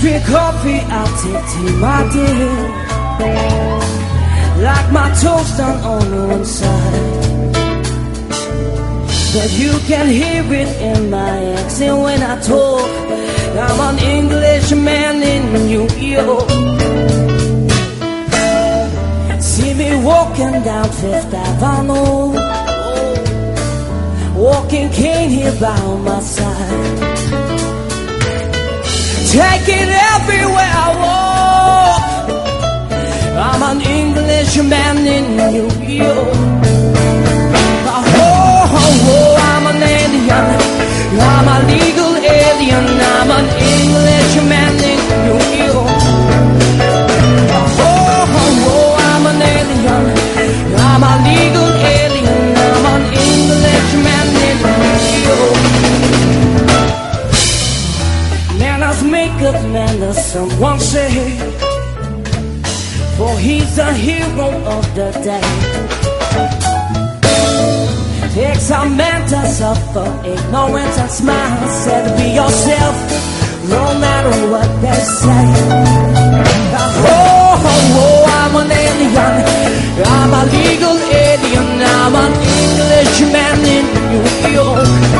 drink coffee, I'll take tea, my dear. Like my toast done on one side. But you can hear it in my accent when I talk. I'm an Englishman in New York. See me walking down Fifth Avenue. Walking cane here by my side. Take it everywhere I walk. I'm an Englishman in New York. Oh, oh, oh, I'm an alien. I'm a legal alien. I'm an Englishman Takes a man to suffer, ignorance and smile. Said be yourself, no matter what they say. Oh, oh, oh, I'm an alien. I'm a legal alien. I'm an Englishman in New York.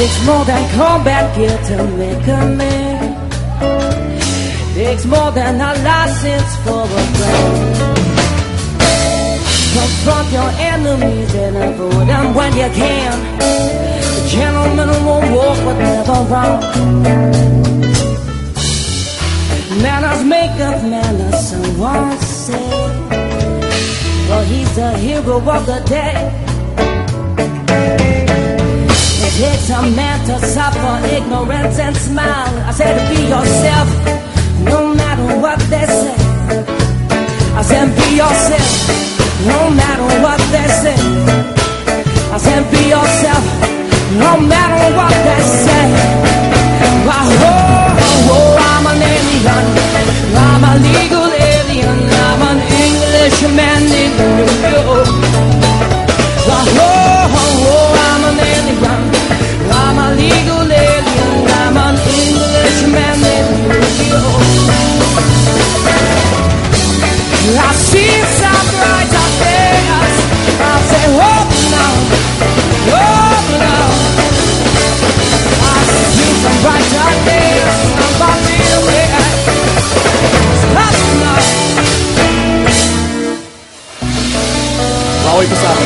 Takes more than combat gear to make a man. Takes more than a license for a brand. Confront your enemies and avoid them when you can. The gentleman won't walk but never wrong. Manners make up manners, someone said. Well, he's the hero of the day. Kids a man to suffer ignorance and smile. I said to be yourself, no matter what they say. I said be yourself, no matter what they say. I said be yourself, no matter what they say. Why, oh, oh, I'm an alien, I'm a legal. Justiça traz apenas prazer. Oh, não, oh, não. A justiça vai te apenas não bater o Oh, não. Lá, oito, sabe?